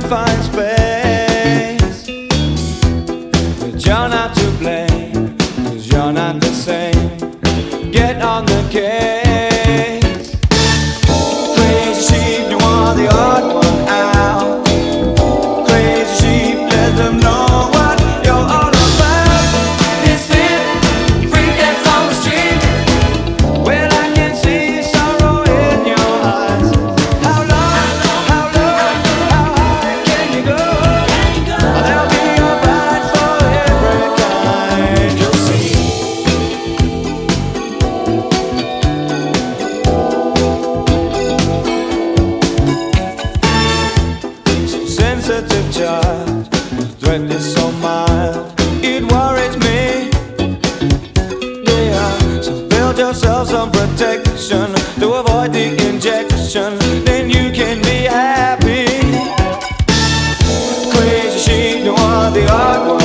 find space. But you're not to blame, cause you're not the same. Get on the case. Sensitive child. The threat is so mild, it worries me. Yeah, so build yourself some protection to avoid the injection. Then you can be happy. Crazy, she don't want the hard one.